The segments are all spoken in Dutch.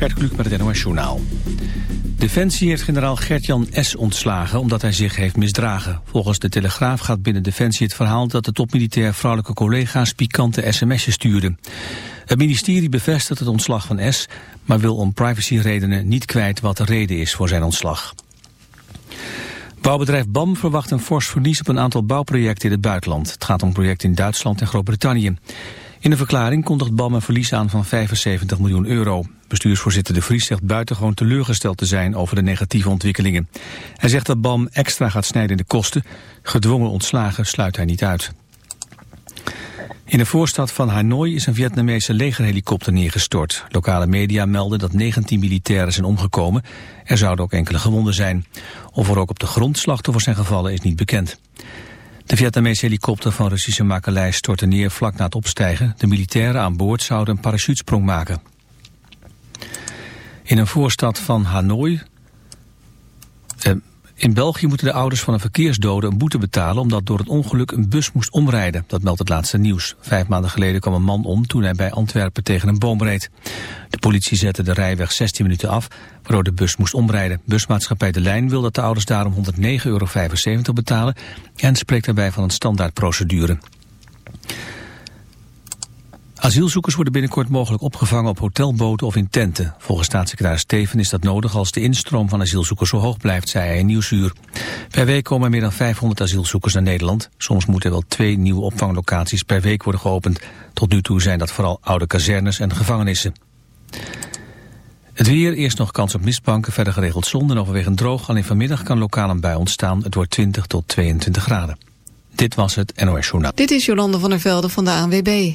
Gert met het NOS Journaal. Defensie heeft generaal Gert-Jan S. ontslagen omdat hij zich heeft misdragen. Volgens de Telegraaf gaat binnen Defensie het verhaal dat de topmilitair vrouwelijke collega's pikante sms'jes stuurde. Het ministerie bevestigt het ontslag van S, maar wil om privacyredenen niet kwijt wat de reden is voor zijn ontslag. Bouwbedrijf BAM verwacht een fors verlies op een aantal bouwprojecten in het buitenland. Het gaat om projecten in Duitsland en Groot-Brittannië. In een verklaring kondigt BAM een verlies aan van 75 miljoen euro. Bestuursvoorzitter De Vries zegt buitengewoon teleurgesteld te zijn over de negatieve ontwikkelingen. Hij zegt dat BAM extra gaat snijden in de kosten. Gedwongen ontslagen sluit hij niet uit. In de voorstad van Hanoi is een Vietnamese legerhelikopter neergestort. Lokale media melden dat 19 militairen zijn omgekomen. Er zouden ook enkele gewonden zijn. Of er ook op de grond slachtoffers zijn gevallen is niet bekend. De Vietnamese helikopter van Russische makelij stortte neer vlak na het opstijgen. De militairen aan boord zouden een parachutesprong maken. In een voorstad van Hanoi... Eh, in België moeten de ouders van een verkeersdode een boete betalen... omdat door het ongeluk een bus moest omrijden. Dat meldt het laatste nieuws. Vijf maanden geleden kwam een man om toen hij bij Antwerpen tegen een boom reed. De politie zette de rijweg 16 minuten af, waardoor de bus moest omrijden. Busmaatschappij De Lijn wil dat de ouders daarom 109,75 euro betalen... en spreekt daarbij van een standaardprocedure. Asielzoekers worden binnenkort mogelijk opgevangen op hotelboten of in tenten. Volgens staatssecretaris Steven is dat nodig als de instroom van asielzoekers zo hoog blijft, zei hij in Nieuwsuur. Per week komen meer dan 500 asielzoekers naar Nederland. Soms moeten wel twee nieuwe opvanglocaties per week worden geopend. Tot nu toe zijn dat vooral oude kazernes en gevangenissen. Het weer, eerst nog kans op mistbanken, verder geregeld zon en overwegend droog. Alleen vanmiddag kan lokaal een bui ontstaan. Het wordt 20 tot 22 graden. Dit was het NOS Journaal. Dit is Jolande van der Velde van de ANWB.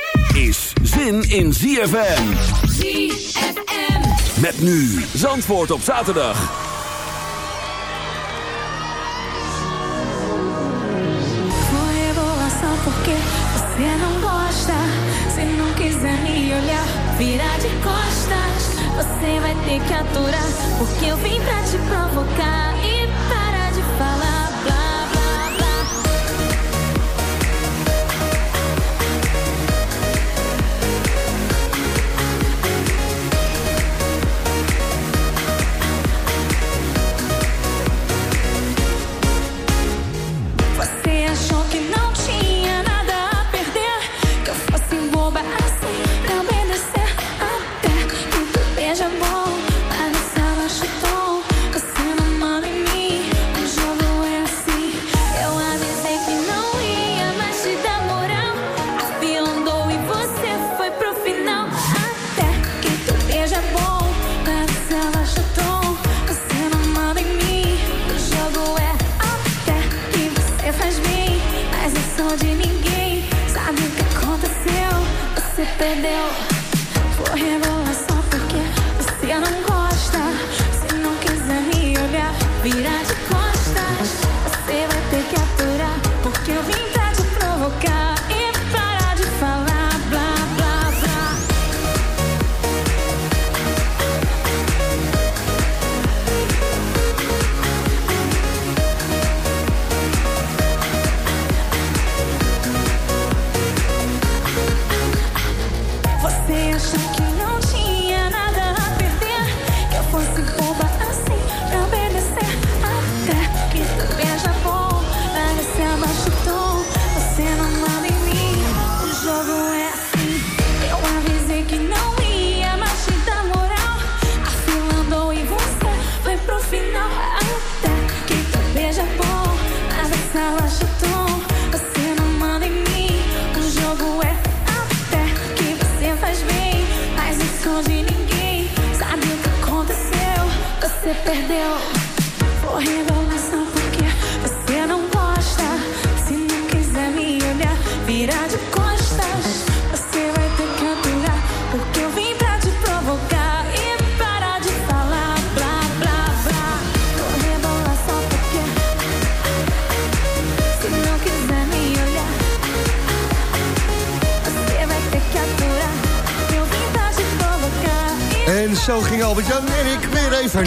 is zin in ZFM. ZFM. Met nu Zandvoort op zaterdag. Foi revelação porque você não gosta. Se não quiser me olhar, vira de costas. Você vai ter que aturar. Porque eu vim pra te provocar. E para de falar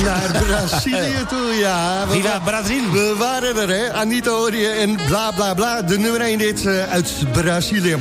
naar Brazilië toe. Ja, we, Viva Brazil. we waren er, hè. Anita je en bla bla bla. De nummer 1 dit eh, uit Brazilië.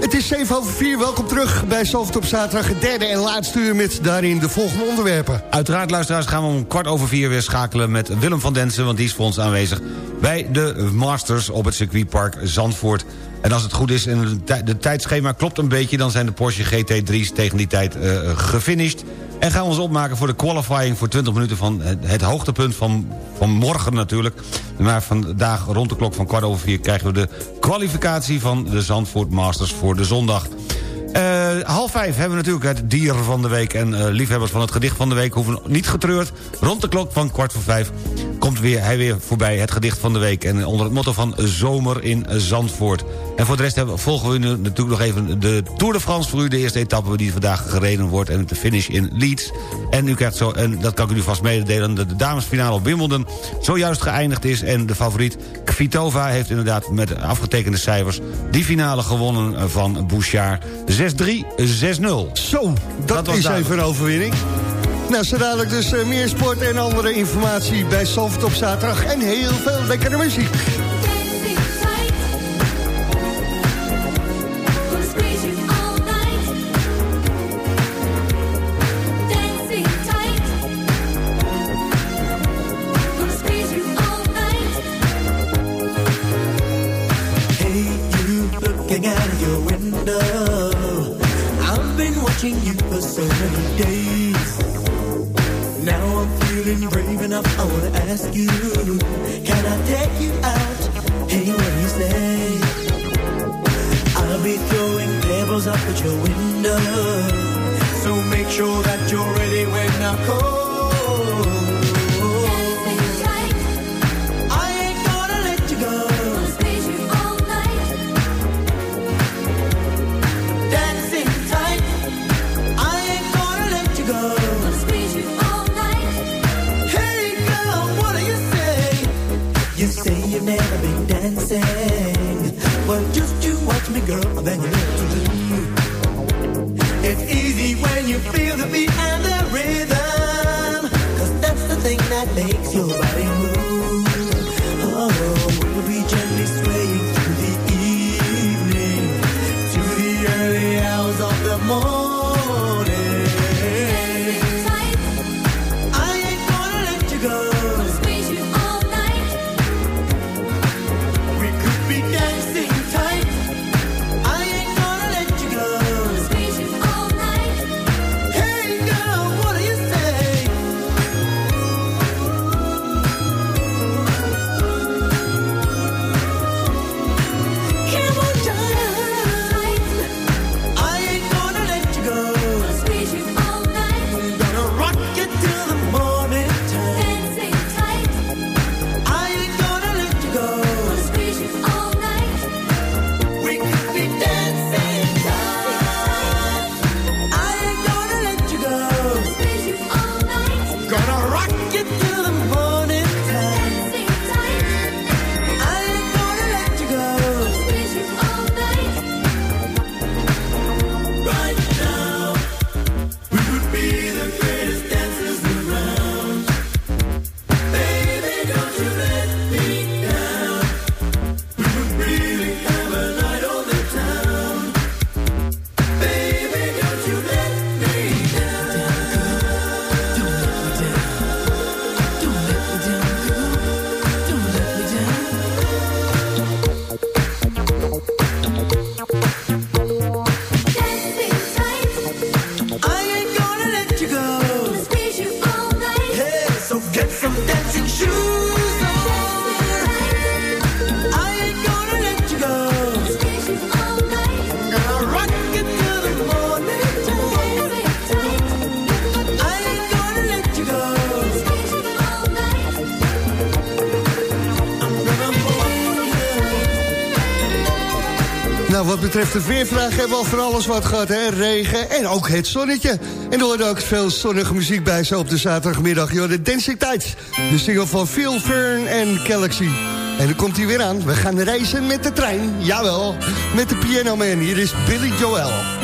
Het is 7 over 4. Welkom terug bij Soft op zaterdag. Het derde en laatste uur met daarin de volgende onderwerpen. Uiteraard, luisteraars, gaan we om kwart over vier weer schakelen met Willem van Densen... want die is voor ons aanwezig bij de Masters op het circuitpark Zandvoort. En als het goed is en de tijdschema klopt een beetje... dan zijn de Porsche GT3's tegen die tijd eh, gefinished. En gaan we ons opmaken voor de qualifying voor 20 minuten... van het, hoogtepunt van, van morgen natuurlijk. Maar vandaag rond de klok van kwart over vier... krijgen we de kwalificatie van de Zandvoort Masters voor de zondag. Eh, half vijf hebben we natuurlijk het dier van de week... en eh, liefhebbers van het gedicht van de week hoeven niet getreurd. Rond de klok van kwart voor vijf komt weer, hij weer voorbij het gedicht van de week... en onder het motto van Zomer in Zandvoort. En voor de rest hebben, volgen we nu natuurlijk nog even de Tour de France... voor u, de eerste etappe die vandaag gereden wordt... en de finish in Leeds. En, u krijgt zo, en dat kan ik u vast mededelen... dat de damesfinale op Wimbledon zojuist geëindigd is... en de favoriet Kvitova heeft inderdaad met afgetekende cijfers... die finale gewonnen van Bouchard 6-3, 6-0. Zo, dat, was is duidelijk. even een overwinning. Nou, zo dadelijk dus eh, meer sport en andere informatie bij Soft op zaterdag. En heel veel lekkere muziek. wat betreft de weervraag hebben we al van alles wat gehad. Hè? Regen en ook het zonnetje. En er hoort ook veel zonnige muziek bij zo op de zaterdagmiddag. Joh, de Dancing Tides. De single van Phil Fern en Galaxy. En dan komt hij weer aan. We gaan reizen met de trein. Jawel, met de pianoman. Hier is Billy Joel.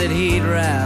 that he'd ride.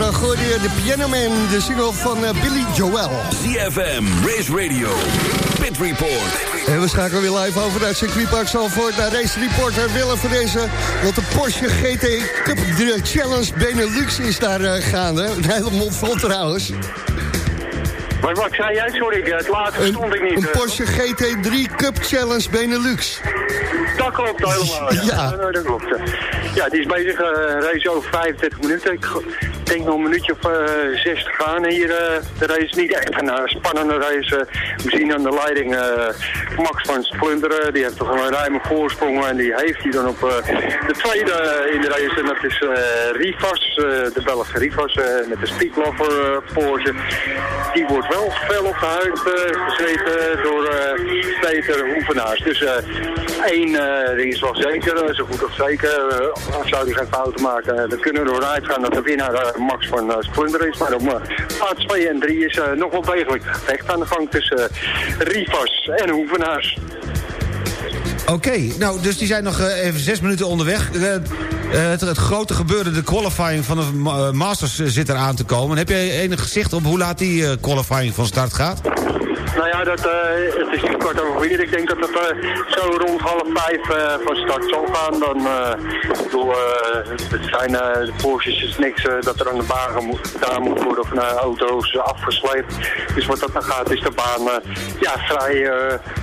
Zaterdag hoorde je de Piano Man, de single van eh, Billy Joel. ZFM, Race Radio, Pit Report. En we schakelen weer live over naar circuitpark Zalvoort... naar race reporter Willem van deze. Want de Porsche GT Cup de Challenge Benelux is daar eh, gaande. Een hele mond vol trouwens. Maar wat zei jij? Sorry, het laatste Een, stond ik niet. een eh. Porsche GT3 Cup Challenge Benelux. Dat klopt helemaal. Ja, Ja. Dat klopt. Ja, die is bezig, eh, een race over 35 minuten. Ik denk nog een minuutje of eh 6 te gaan hier. eh, de race niet echt een eh, spannende race. we zien aan de leiding Max van Splunderen. Die heeft toch een ruime voorsprong en die heeft hij dan op de tweede in de race. En dat is Rivas, de Belgische Rivas met de Speedlover Porsche. Die wordt wel fel op de huid gezeten door Peter Hoevenaars. Dus één ding is wel zeker, zo goed als zeker. zou hij geen fouten maken, dan kunnen we ervan uitgaan dat de winnaar Max van uh, Splunder is. Maar op eh, plaats 2 en 3 is eh, nog wel degelijk gevecht aan de gang tussen eh, Rivas en Hoevenaars. Oké, nou, dus die zijn nog eh, even zes minuten onderweg. Eh, eh, het, het grote gebeuren, de qualifying van de ma- Masters zit er aan te komen. Heb jij enig gezicht op hoe laat die qualifying van start gaat? Nou ja, dat, het is niet kwart over vier. Ik denk dat het zo rond half vijf van start zal gaan. Dan, ik bedoel, het zijn de Porsches niks dat er aan de baan gedaan moet worden of naar auto's afgesleept. Dus wat dat dan gaat is de baan ja, vrij,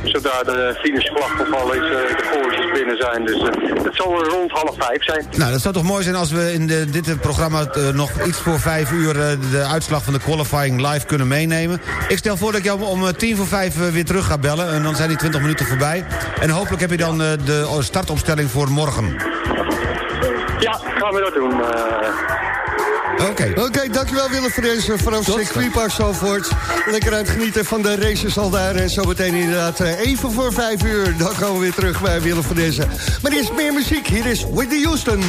zodra de finishvlag gevallen is, eh, de binnen zijn. Dus eh, het zal rond half vijf zijn. Nou, dat zou toch mooi zijn als we in de, dit eh, programma nog iets voor vijf uur de uitslag van de qualifying live kunnen meenemen. Ik stel voor dat ik jou om tien voor vijf weer terug ga bellen. En dan zijn die twintig minuten voorbij. En hopelijk heb je dan de startopstelling voor morgen. Ja, gaan we dat doen. Oké. Oké, dankjewel Willem voor deze vanaf circuitpark Zalvoort. Lekker aan het genieten van de races al daar. En zometeen inderdaad eh, even voor vijf uur. Dan komen we weer terug bij Willem van deze. Maar er is meer muziek. Hier is Whitney Houston.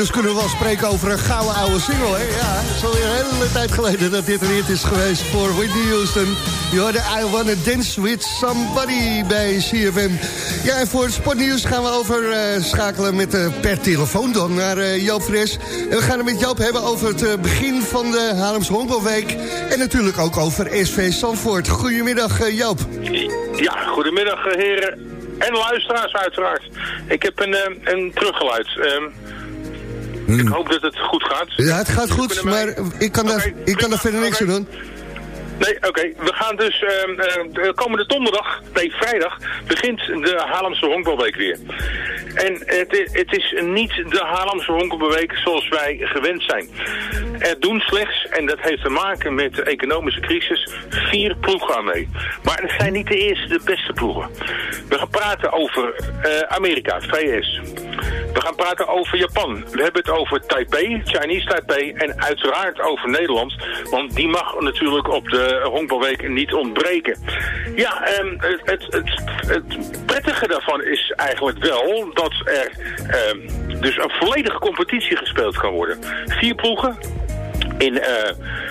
Inmiddels kunnen we wel spreken over een gouden oude single. Hè? Ja, het is alweer een hele tijd geleden dat dit een hit is geweest voor Whitney Houston. Je hoorde I Wanna Dance With Somebody bij CFM. Ja, en voor het sportnieuws gaan we over eh, schakelen met, eh, per telefoon dan naar eh, Joop Fres. En we gaan het met Joop hebben over het begin van de Haarlems Honkbalweek. En natuurlijk ook over SV Zandvoort. Goedemiddag Joop. Ja, goedemiddag heren en luisteraars uiteraard. Ik heb een, een teruggeluid. Ehm, Ik hoop dat het goed gaat. Ja, het gaat goed, maar ik kan, daar, ik kan daar verder niks aan doen. Nee, oké. We gaan dus ehm, eh, de komende donderdag, nee vrijdag, begint de Haarlemse Honkbalweek weer. En het, het is niet de Haarlemse Honkbalweek zoals wij gewend zijn. Er doen slechts, en dat heeft te maken met de economische crisis, vier ploegen aan mee. Maar het zijn niet de eerste, de beste ploegen. We gaan praten over eh, Amerika, VS. We gaan praten over Japan. We hebben het over Taipei, Chinese Taipei en uiteraard over Nederland. Want die mag natuurlijk op de honkbalweek niet ontbreken. Ja, ehm, het, het, het, prettige daarvan is eigenlijk wel dat er ehm, dus een volledige competitie gespeeld kan worden. Vier ploegen, in, eh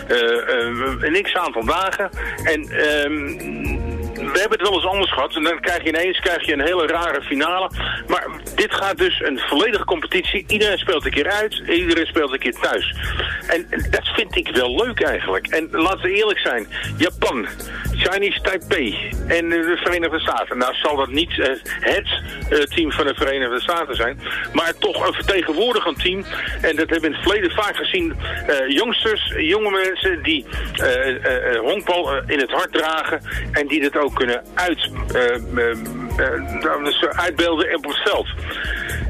eh, eh, een x aantal dagen. En ehm, we hebben het wel eens anders gehad. En dan krijg je ineens krijg je een hele rare finale. Maar dit gaat dus een volledige competitie. Iedereen speelt een keer uit. Iedereen speelt een keer thuis. En dat vind ik wel leuk eigenlijk. En laten we eerlijk zijn. Japan, Chinese Taipei en eh, de Verenigde Staten. Nou zal dat niet eh, het eh, team van de Verenigde Staten zijn. Maar toch een vertegenwoordigend team. En dat hebben we in het verleden vaak gezien. jongsters, jonge mensen die honkbal in het hart dragen. En die dat ook kunnen uit, nou, dus uitbeelden op het veld.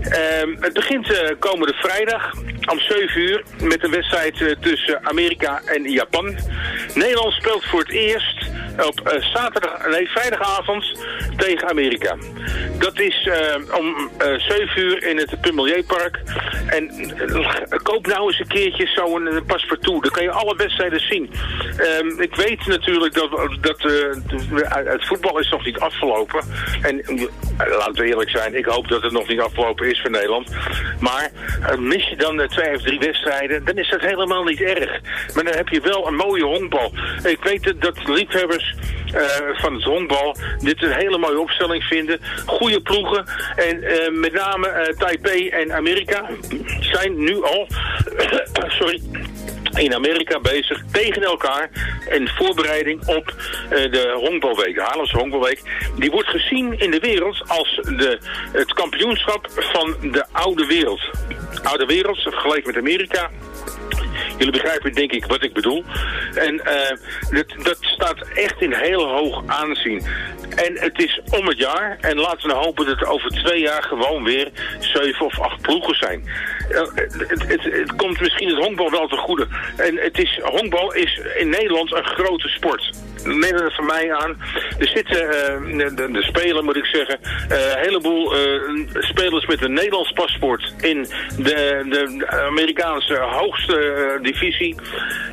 Ehm, het begint komende vrijdag om 7 uur met een wedstrijd eh, tussen Amerika en Japan. Nederland speelt voor het eerst op eh, zaterdag, nee, vrijdagavond tegen Amerika. Dat is eh, om eh 7 uur in het Pumelierpark. En koop nou eens een keertje zo'n uh, paspartout. Dan kan je alle wedstrijden zien. Ehm, ik weet natuurlijk dat, dat het voetbal is nog niet afgelopen. En laten we eerlijk zijn, ik hoop dat het nog niet afgelopen is voor Nederland. Maar mis je dan eh, twee of drie wedstrijden, dan is dat helemaal niet erg. Maar dan heb je wel een mooie honkbal. Ik weet dat- liefhebbers eh, van het honkbal dit een hele mooie opstelling vinden. Goede ploegen. En eh, met name eh, Taipei en Amerika zijn nu al... sorry in Amerika bezig tegen elkaar in voorbereiding op eh, de honkbalweek, de Haarlemse honkbalweek. Die wordt gezien in de wereld als de, het kampioenschap van de oude wereld. Oude wereld, vergeleken met Amerika. Jullie begrijpen denk ik wat ik bedoel. En eh, dat, dat staat echt in heel hoog aanzien. En het is om het jaar. En laten we hopen dat er over twee jaar gewoon weer zeven of acht ploegen zijn. Eh, het, het, het komt misschien het honkbal wel te goede. En het is, honkbal is in Nederland een grote sport. Neem het van mij aan. Er zitten, eh, de, de, spelen moet ik zeggen, een heleboel spelers met een Nederlands paspoort in de, de Amerikaanse hoogste divisie.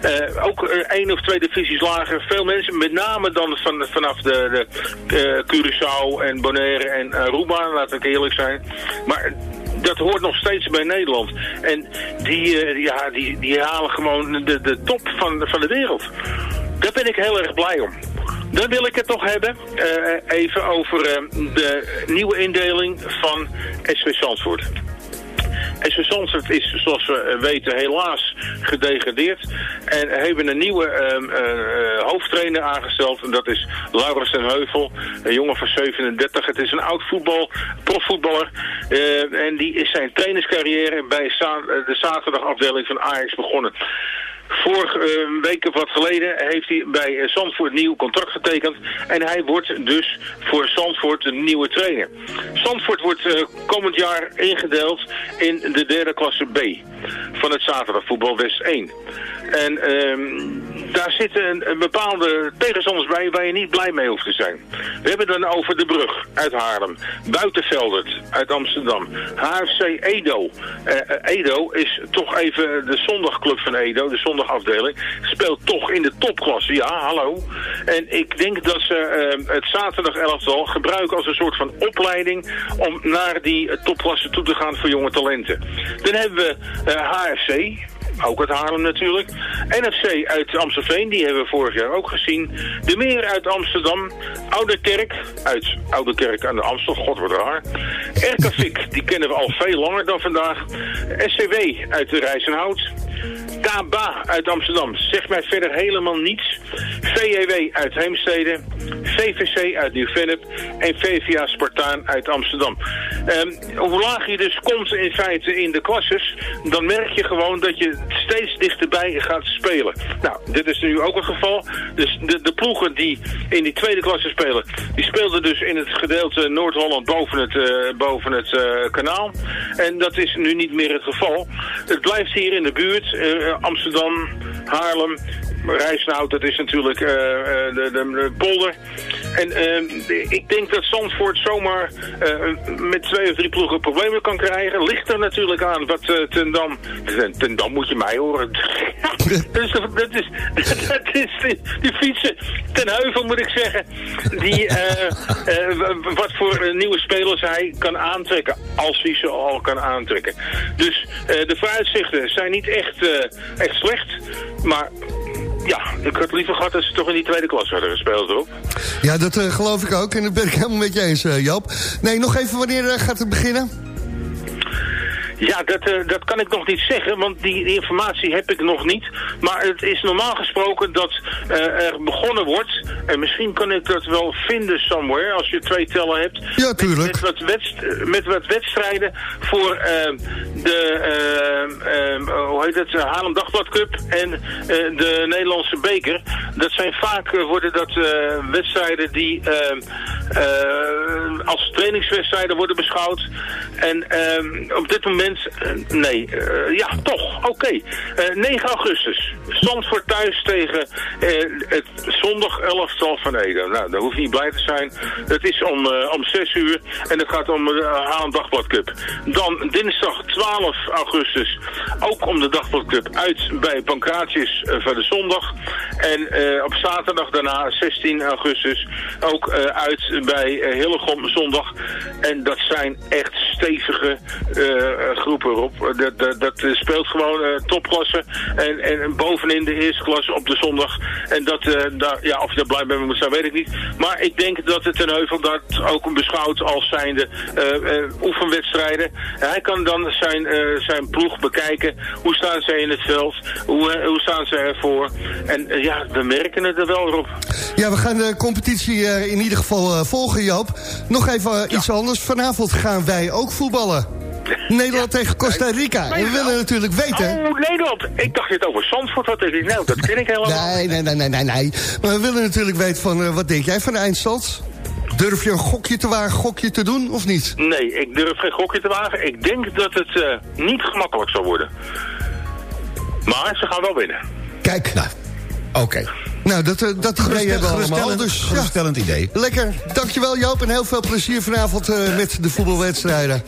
Eh, ook eh, één of twee divisies lager. Veel mensen, met name dan van, vanaf de, de eh, Curaçao en Bonaire en Aruba, laat ik eerlijk zijn. Maar dat hoort nog steeds bij Nederland. En die, eh, ja, die, die halen gewoon de, de top van, van de wereld. Daar ben ik heel erg blij om. Dan wil ik het toch hebben, eh, even over eh, de nieuwe indeling van SV Zandvoort. SV Zandvoort is, zoals we eh, weten, helaas gedegradeerd. En hebben een nieuwe ehm, eh, eh, hoofdtrainer aangesteld. En dat is Laurens Heuvel, een jongen van 37. Het is een oud voetbal, profvoetballer. En die is zijn trainerscarrière bij de zaterdagafdeling van Ajax begonnen. Vorige eh, week of wat geleden heeft hij bij eh, Zandvoort een nieuw contract getekend. En hij wordt dus voor Zandvoort de nieuwe trainer. Zandvoort wordt eh, komend jaar ingedeeld in de derde klasse B. van het zaterdagvoetbal West 1. En ehm, daar zitten een, bepaalde tegenstanders bij waar je niet blij mee hoeft te zijn. We hebben dan over de brug uit Haarlem. Buitenveldert uit Amsterdam. HFC Edo. Eh, eh, Edo is toch even de zondagclub van Edo, de zondagafdeling. Speelt toch in de topklasse, ja, hallo. En ik denk dat ze eh, het zaterdag elftal gebruiken als een soort van opleiding om naar die topklasse toe te gaan voor jonge talenten. Dan hebben we HFC, ook uit Haarlem natuurlijk. NFC uit Amstelveen, die hebben we vorig jaar ook gezien. De Meer uit Amsterdam. Oude Kerk uit Oude Kerk aan de Amstel, god wat raar. Erkavik, die kennen we al veel langer dan vandaag. SCW uit de Rijzenhout. Uit Amsterdam, zegt mij verder helemaal niets. VEW uit Heemstede. VVC uit Nieuw-Vennep. En VVA Spartaan uit Amsterdam. Ehm, hoe lager je dus komt in feite in de klasses, dan merk je gewoon dat je steeds dichterbij gaat spelen. Nou, dit is nu ook het geval. Dus de, de ploegen die in die tweede klasse spelen, die speelden dus in het gedeelte Noord-Holland boven het, eh, boven het eh, kanaal. En dat is nu niet meer het geval. Het blijft hier in de buurt, eh, Amsterdam, Haarlem, Rijsnout, dat is natuurlijk eh, eh, de, de, de polder. En eh, ik denk dat Zandvoort zomaar eh, met twee of drie ploegen problemen kan krijgen. Ligt er natuurlijk aan wat ten Dam... Ten, ten Dam moet je mij horen. dat is, dat is, dat is die, die fietsen ten heuvel moet ik zeggen. Die, wat voor nieuwe spelers hij kan aantrekken. Als hij ze al kan aantrekken. Dus de vooruitzichten zijn niet echt, echt slecht. Maar ja, ik had liever gehad dat ze toch in die tweede klas hadden gespeeld, hoor. Ja, dat eh, geloof ik ook. En dat ben ik helemaal met je eens, eh, Joop. Nee, nog even, wanneer eh, gaat het beginnen? Ja, dat, eh, dat kan ik nog niet zeggen, want die, informatie heb ik nog niet. Maar het is normaal gesproken dat eh, er begonnen wordt. En misschien kan ik dat wel vinden somewhere, als je twee tellen hebt. Ja, tuurlijk. Met, met, wat, wedst- met wat wedstrijden voor eh, de, hoe heet het, Haarlem Dagblad Cup en de Nederlandse beker. Dat zijn vaak, worden dat wedstrijden die als trainingswedstrijden worden beschouwd. En eh, op dit moment, eh, nee, eh, ja, toch, oké. Eh, 9 augustus, Zandvoort thuis tegen eh, het zondag elftal van Ede. Nou, daar hoef je niet blij te zijn. Het is om, eh, om 6 uur en het gaat om de Haarlem Dagblad. Dan dinsdag 12 augustus, ook om de Dagblad Cup uit bij Pancratius eh, voor de zondag. En eh, op zaterdag daarna, 16 augustus, ook eh, uit bij eh, Hillegom zondag. En dat zijn echt stevige eh, groepen op. Dat, dat, dat eh, speelt gewoon eh, topklasse. En, en bovenin de eerste klasse op de zondag. En dat, eh, daar, ja, of je daar blij mee moet zijn, weet ik niet. Maar ik denk dat het ten heuvel dat ook beschouwt als zijnde eh, eh, oefenwedstrijden. Hij kan dan zijn, eh, zijn ploeg bekijken. Hoe staan zij in het veld? Hoe, eh, hoe staan ze ervoor? En eh, ja, we merken het er wel op. Ja, we gaan de competitie eh, in ieder geval eh, volgen, Joop. Nog even eh, iets anders. Vanavond gaan wij ook voetballen. Nederland tegen Costa Rica. En we willen natuurlijk weten... Oh, Nederland! Ik dacht dit over Zandvoort had. Ik nou, dat ken ik helemaal. Nee, nee, nee, nee, nee, nee. Maar we willen natuurlijk weten van... eh, wat denk jij van de eindstand? Durf je een gokje te wagen, gokje te doen, of niet? Nee, ik durf geen gokje te wagen. Ik denk dat het eh, niet gemakkelijk zal worden. Maar ze gaan wel winnen. Kijk. Nou, oké. Nou, dat, eh, dat idee hebben we allemaal. Dus, ja. geruststellend idee. Lekker. Dankjewel Joop en heel veel plezier vanavond eh, met de voetbalwedstrijden.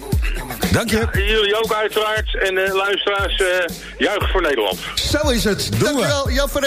Dank je. Jullie ook uiteraard. En eh, luisteraars, eh juich voor Nederland. Zo is het. Dankjewel, Joop van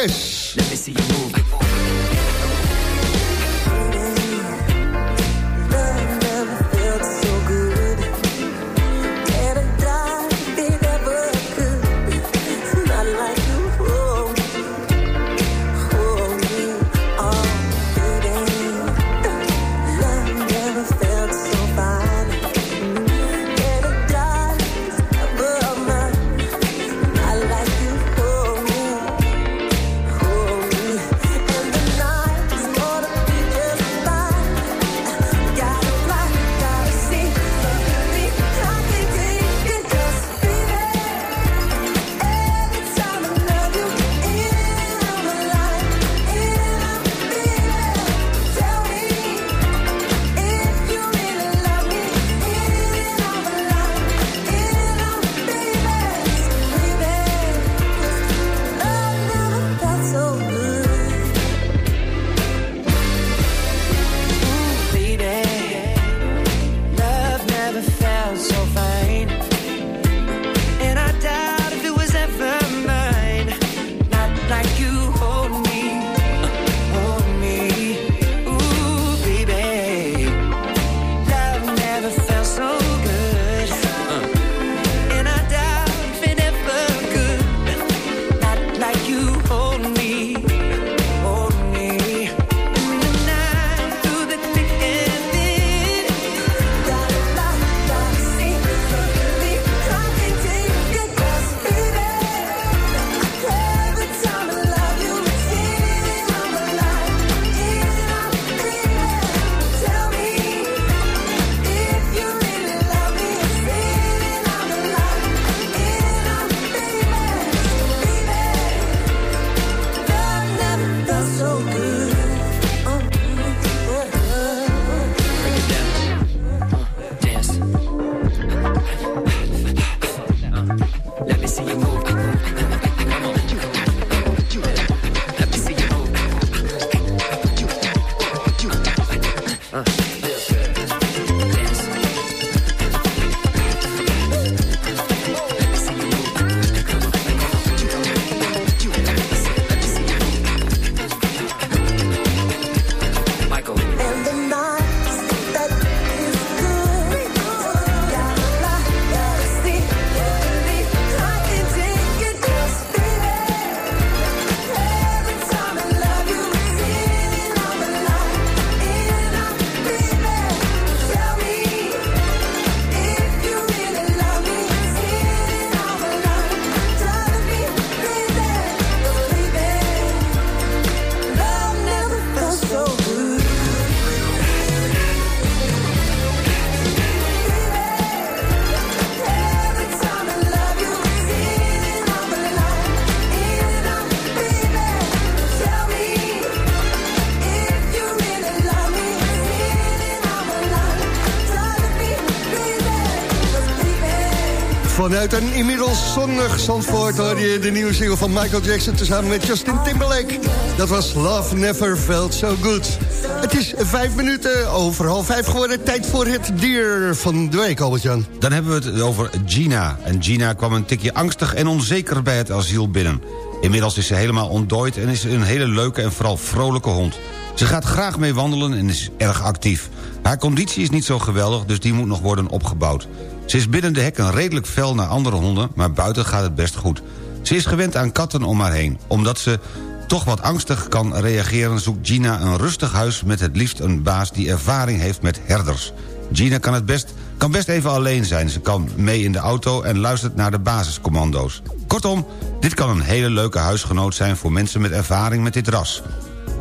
Vanuit een inmiddels zonnig Zandvoort hoor je de nieuwe single van Michael Jackson... tezamen met Justin Timberlake. Dat was Love Never Felt So Good. Het is vijf minuten over half vijf geworden. Tijd voor het dier van de week, Albert-Jan. Dan hebben we het over Gina. En Gina kwam een tikje angstig en onzeker bij het asiel binnen. Inmiddels is ze helemaal ontdooid en is een hele leuke en vooral vrolijke hond. Ze gaat graag mee wandelen en is erg actief. Haar conditie is niet zo geweldig, dus die moet nog worden opgebouwd. Ze is binnen de hekken redelijk fel naar andere honden... maar buiten gaat het best goed. Ze is gewend aan katten om haar heen. Omdat ze toch wat angstig kan reageren... zoekt Gina een rustig huis met het liefst een baas... die ervaring heeft met herders. Gina kan, het best, kan best even alleen zijn. Ze kan mee in de auto en luistert naar de basiscommando's. Kortom, dit kan een hele leuke huisgenoot zijn... voor mensen met ervaring met dit ras.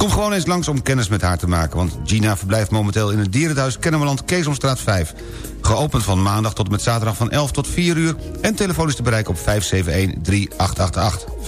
Kom gewoon eens langs om kennis met haar te maken... want Gina verblijft momenteel in het dierenthuis Kennemerland Keesomstraat 5. Geopend van maandag tot en met zaterdag van 11 tot 4 uur... en telefoon is te bereiken op 571-3888. 571-3888.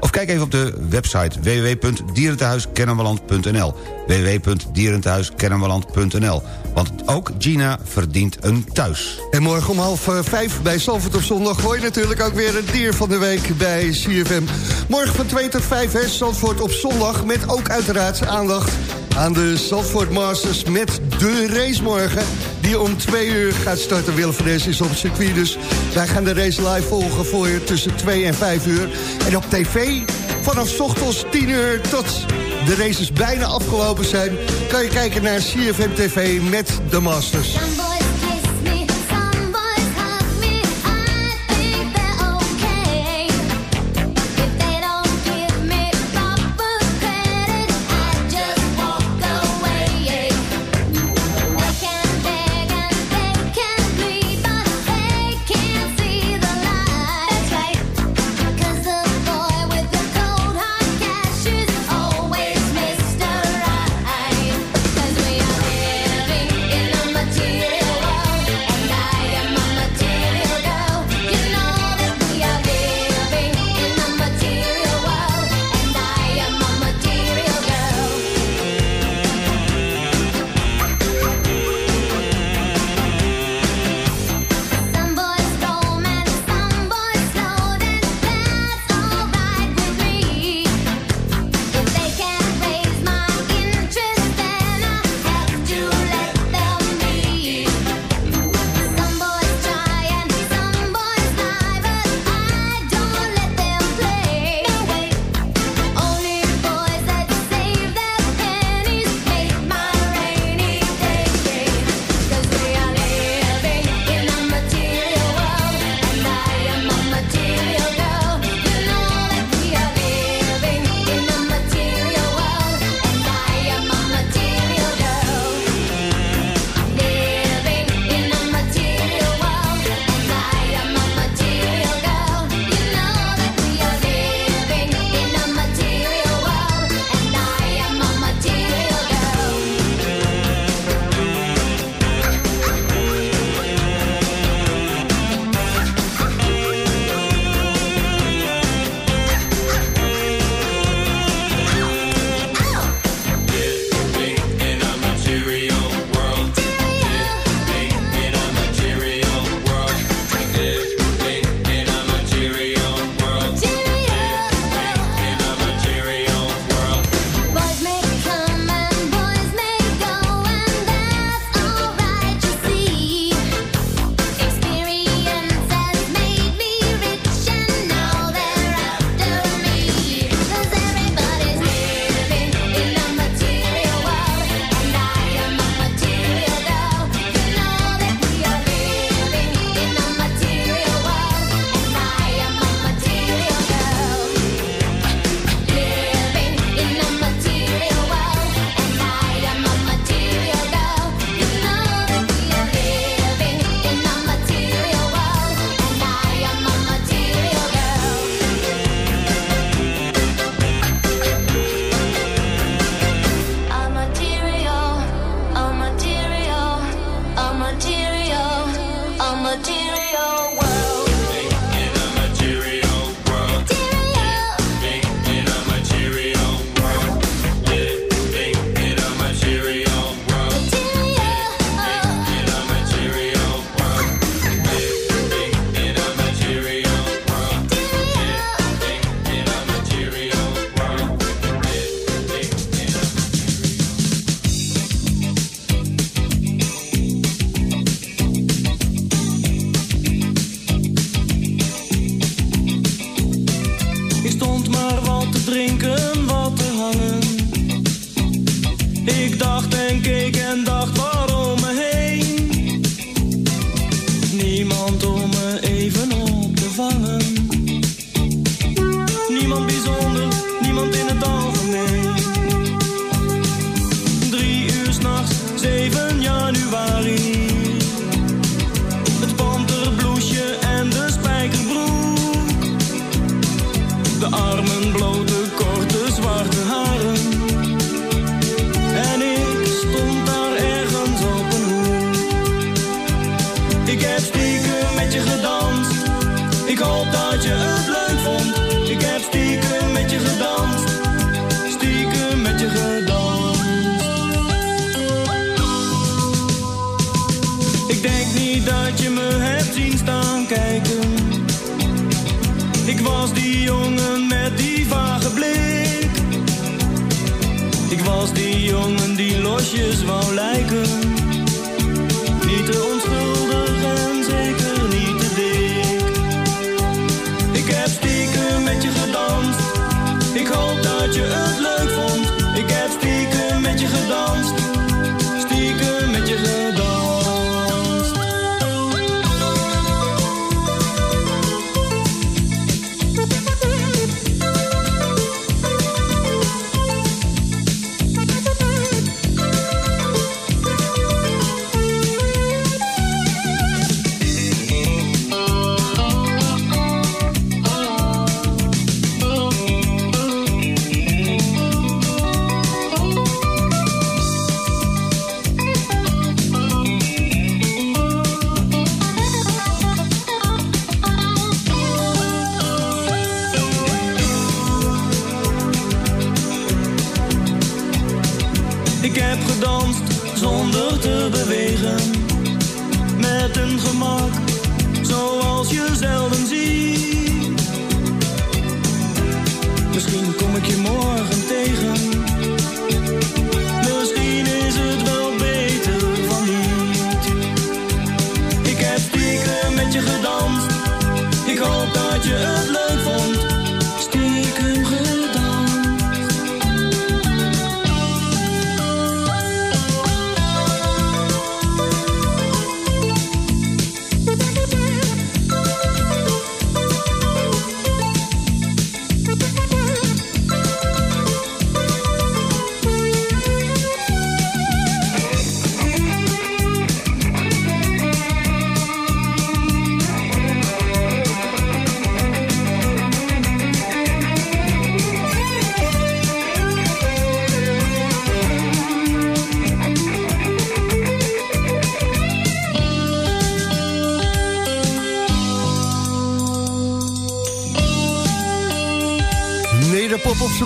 Of kijk even op de website www.dierentehuiskennemerland.nl www.dierentehuiskennemerland.nl Want ook Gina verdient een thuis. En morgen om half eh, vijf bij Salford op zondag... gooi je natuurlijk ook weer het dier van de week bij CFM. Morgen van 2 tot 5, hè, Salford op zondag... met ook uiteraard aandacht aan de Salford Masters met de race morgen. Die om twee uur gaat starten. Willem is op het circuit, dus wij gaan de race live volgen voor je tussen 2 en 5 uur. En op tv vanaf ochtends 10 uur tot de races bijna afgelopen zijn... kan je kijken naar CFM TV met de Masters. Wou lijken. Niet te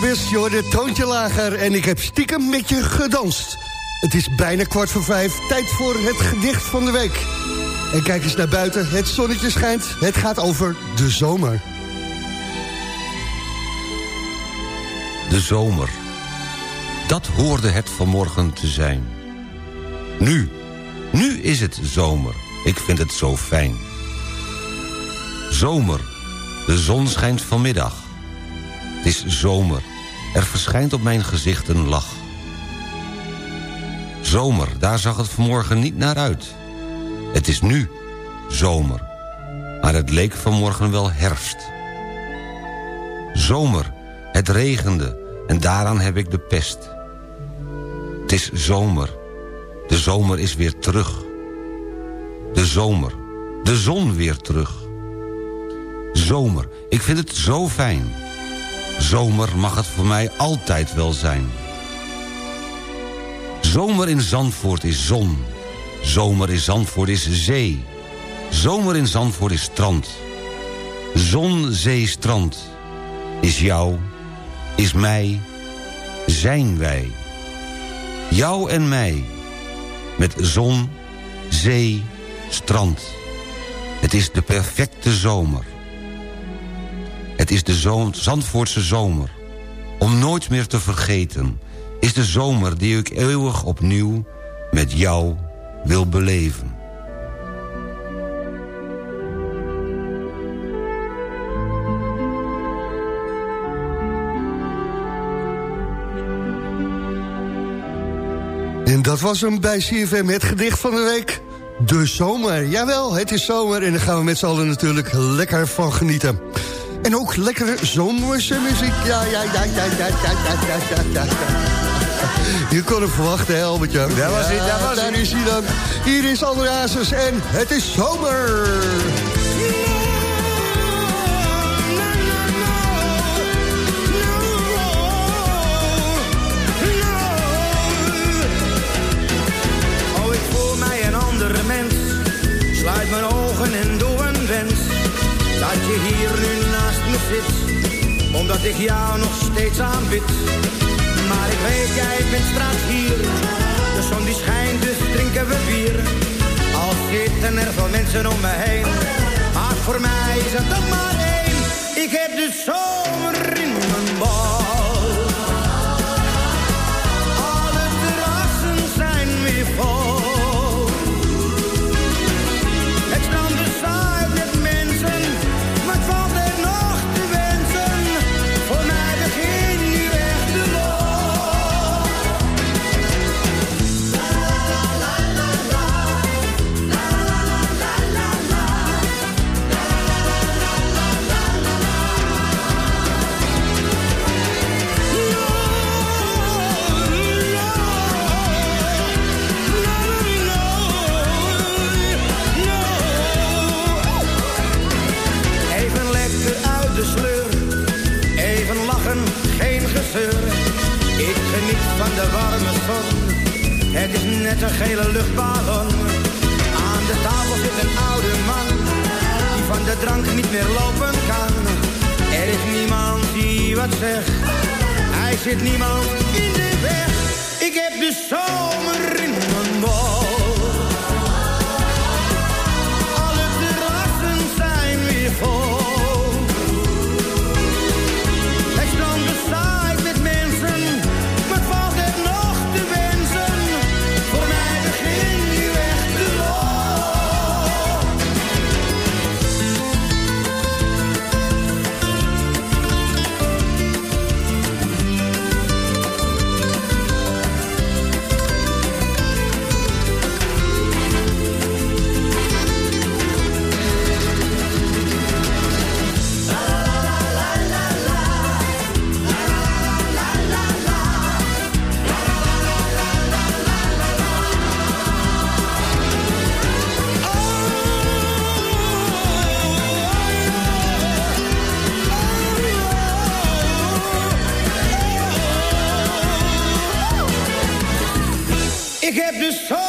Best, je hoorde toontje lager... en ik heb stiekem met je gedanst. Het is bijna kwart voor vijf, tijd voor het gedicht van de week. En kijk eens naar buiten, het zonnetje schijnt. Het gaat over de zomer. De zomer. Dat hoorde het vanmorgen te zijn. Nu, nu is het zomer. Ik vind het zo fijn. Zomer. De zon schijnt vanmiddag. Het is zomer. Er verschijnt op mijn gezicht een lach. Zomer, daar zag het vanmorgen niet naar uit. Het is nu zomer. Maar het leek vanmorgen wel herfst. Zomer, het regende en daaraan heb ik de pest. Het is zomer. De zomer is weer terug. De zomer. De zon weer terug. Zomer. Ik vind het zo fijn. Zomer mag het voor mij altijd wel zijn. Zomer in Zandvoort is zon. Zomer in Zandvoort is zee. Zomer in Zandvoort is strand. Zon, zee, strand. Is jou, is mij, zijn wij. Jou en mij. Met zon, zee, strand. Het is de perfecte zomer. Het is de Zandvoortse zomer. Om nooit meer te vergeten... is de zomer die ik eeuwig opnieuw met jou wil beleven. En dat was hem bij CFM, het gedicht van de week. De zomer. Jawel, het is zomer en daar gaan we met z'n allen natuurlijk lekker van genieten. En ook lekkere zomerse muziek. Ja, ja, ja, ja, ja, ja, ja, ja, ja, ja. Je kon hem verwachten, hè, Albertje? Daar was hij, daar was daar hij. is hij dan. Hier is André Hazes en het is zomer. Oh, ik voel mij een andere mens. Sluit mijn ogen en doe een wens. Dat je hier nu omdat ik jou nog steeds aanbid. Maar ik weet, jij bent straks hier. De zon die schijnt, dus drinken we bier. Al zitten er veel mensen om me heen. Maar voor mij is het toch maar één. Ik heb de zomer net een gele luchtballon. Aan de tafel zit een oude man. Die van de drank niet meer lopen kan. Er is niemand die wat zegt. Hij zit niemand in de weg. Ik heb de zomer in mijn bol. De zomer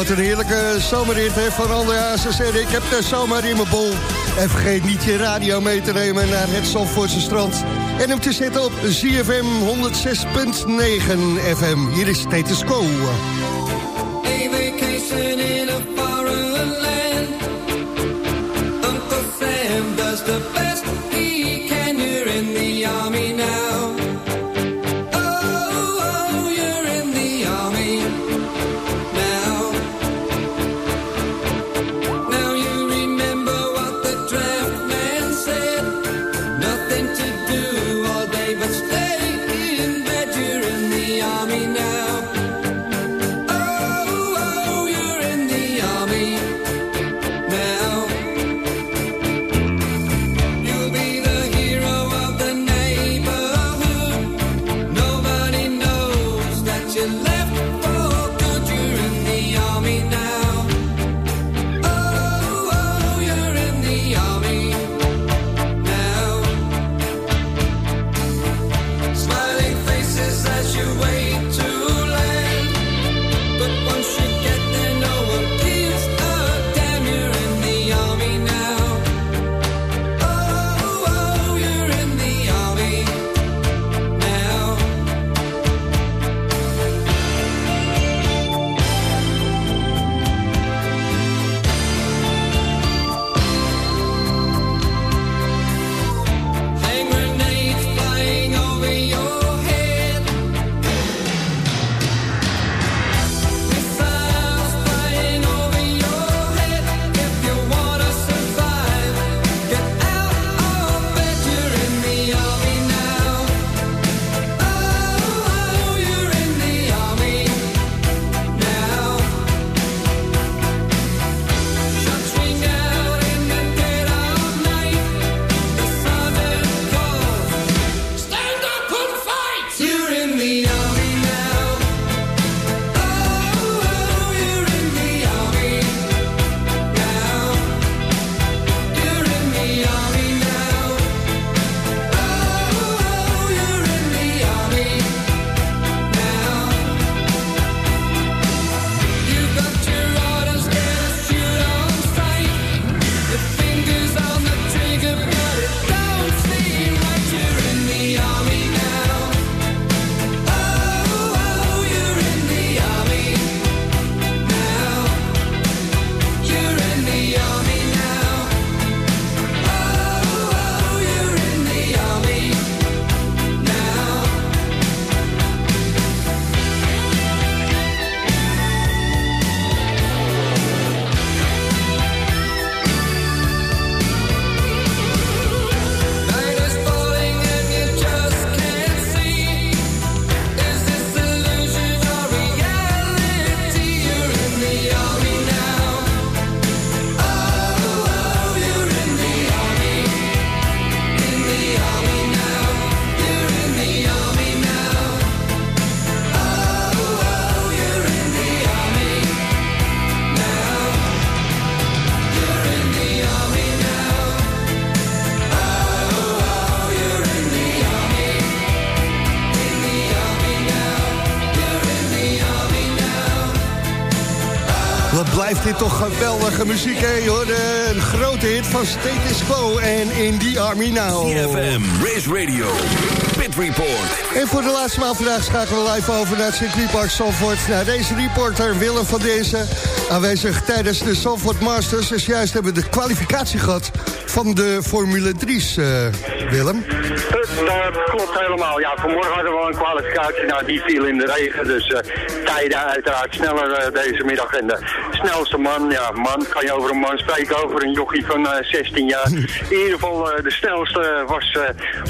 Wat een heerlijke zomerrit hè, van André Hazes ik heb de zomer in mijn bol. En vergeet niet je radio mee te nemen naar het Zandvoortse strand. En hem te zetten op ZFM 106.9 FM. Hier is Status Quo. Blijft dit toch geweldige muziek, hè? Je hoorde een grote hit van Status Quo en In The Army Now. CFM, Race Radio, Pit Report. En voor de laatste maal vandaag schakelen we live over naar het circuitpark Zandvoort. Naar deze reporter Willem van Dezen, aanwezig tijdens de Zandvoort Masters. Dus juist hebben we de kwalificatie gehad van de Formule 3's, eh, Willem. Dat eh, klopt helemaal. Ja, vanmorgen hadden we wel een kwalificatie. Nou, die viel in de regen. Dus eh, tijden uiteraard sneller eh, deze middag. En de snelste man, ja, man, kan je over een man spreken, over een jochie van eh, 16 jaar. In ieder geval de snelste was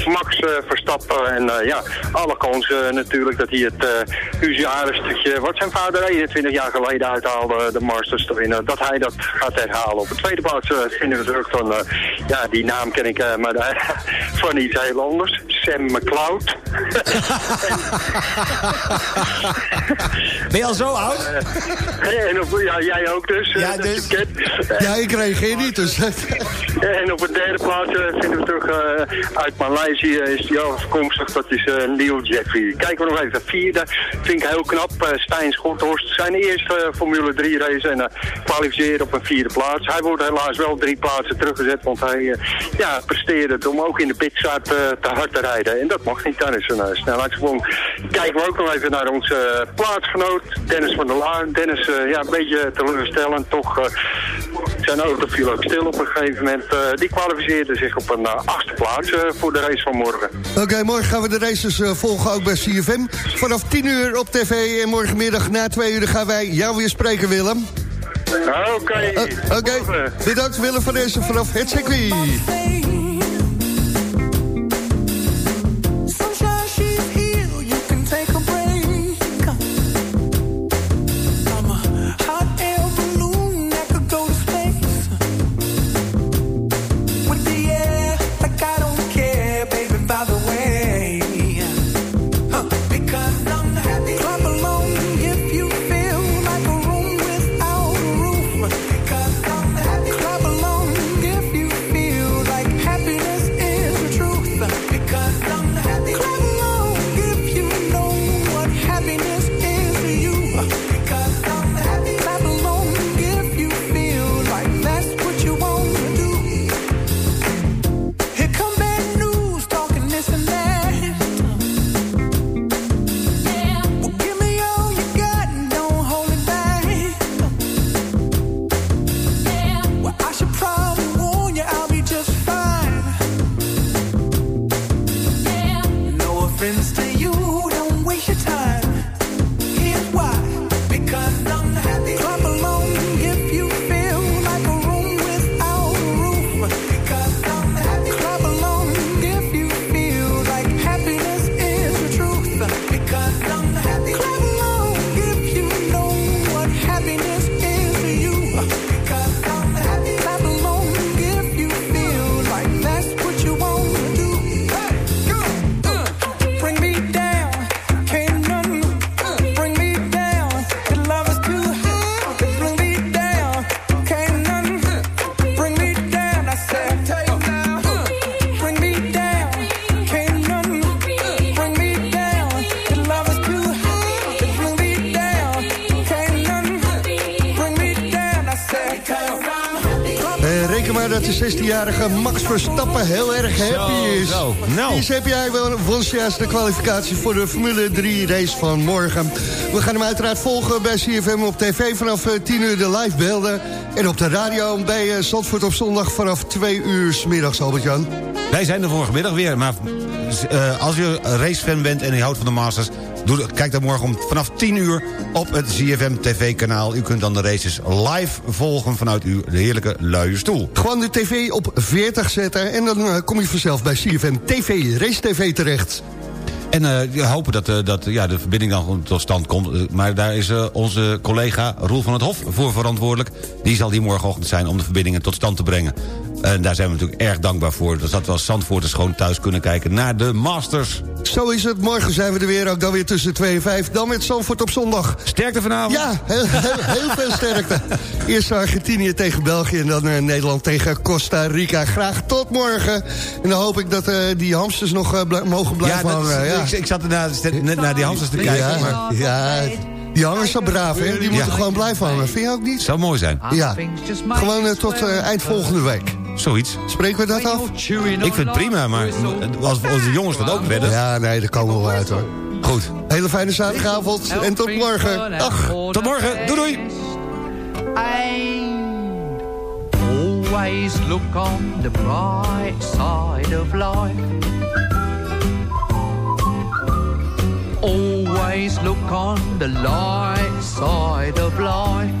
Max Verstappen. En ja, alle kansen natuurlijk dat hij het uh, stukje, wat zijn vader 21 jaar geleden uithaalde, de Masters te winnen. Dat hij dat gaat herhalen. Op de tweede plaats vinden we terug van, ja, die naam ken ik, maar van iets heel anders. Sam McCloud. Ben je al zo oud? Eh, en op, ja, jij ook dus. eh, Ja, dus-. Ja, ik reageer niet, dus... En op de derde plaats eh, vinden we terug eh, uit Maleisië is die afkomstig. Dat is eh, Neil Jeffrey. Kijken we nog even. De vierde vind ik heel knap. eh Stijn Schothorst. Zijn eerste eh, Formule 3 race en kwalificeert op een vierde plaats. Hij wordt helaas wel drie plaatsen teruggezet. Want hij eh, ja, presteerde het om ook in de pitstraat eh, te hard te rijden. En dat mag niet tijdens een uh, snelheidssprong. Kijken we ook nog even naar onze eh, plaatsgenoot Dennis van der Laan. Dennis, eh, ja, een beetje teleurstellend. Toch eh, zijn auto viel ook stil op een gegeven moment. Eh, die kwalificeerde zich op een eh, achtste plaats eh, voor de race van morgen. Oké, morgen gaan we de races eh, volgen ook bij CFM. Vanaf 10 uur op tv en morgenmiddag na 2 uur gaan wij jou weer spreken, Willem. Oké. Eh, Oké, bedankt Willem van deze vanaf het circuit. Dat de 16-jarige Max Verstappen heel erg happy is. zo. Nou. Dus heb jij wel won juist de kwalificatie voor de Formule 3 race van morgen. We gaan hem uiteraard volgen bij CFM op tv vanaf eh, 10 uur de live beelden. En op de radio bij eh, Zandvoort op zondag vanaf 2 uur 's middags, Albert-Jan. Wij zijn er morgenmiddag weer, maar eh, als een racefan bent en u houdt van de Masters... Doe, kijk dan morgen om vanaf 10 uur op het ZFM TV-kanaal. U kunt dan de races live volgen vanuit uw heerlijke luie stoel. Gewoon de tv op 40 zetten en dan eh, kom je vanzelf bij CFM TV, Race TV terecht. En eh, we hopen dat, eh, dat ja, de verbinding dan tot stand komt. Maar daar is onze collega Roel van het Hof voor verantwoordelijk. Die zal hier morgenochtend zijn om de verbindingen tot stand te brengen. En daar zijn we natuurlijk erg dankbaar voor. Dus dat we als Zandvoorters gewoon thuis kunnen kijken naar de Masters. Zo is het. Morgen zijn we er weer, ook dan weer tussen 2 en 5. Dan met Zandvoort op zondag. Sterkte vanavond. Ja, heel, heel, veel sterkte. Eerst Argentinië tegen België en dan eh, Nederland tegen Costa Rica. Graag tot morgen. En dan hoop ik dat eh, die hamsters nog eh, bl- mogen blijven Ja, hangen. Ja. Ik, ik zat er naar, net naar die hamsters te kijken. Ja, maar ja, Die hangen zo braaf, hè? Die moeten Ja. gewoon blijven hangen. Vind je ook niet? Zou mooi zijn. Ja. Gewoon tot eind volgende week. Zoiets. Spreken we dat af? Ik vind het prima, maar als, als de jongens dat ook wedden... Ja, nee, daar komen we wel uit, hoor. Goed. Hele fijne zaterdagavond en tot morgen. Dag. Tot morgen. Doei doei. Always look on the bright side of life. Always look on the light side of life.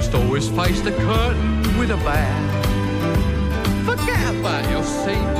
Must always face the curtain with a bow. Forget about your seat,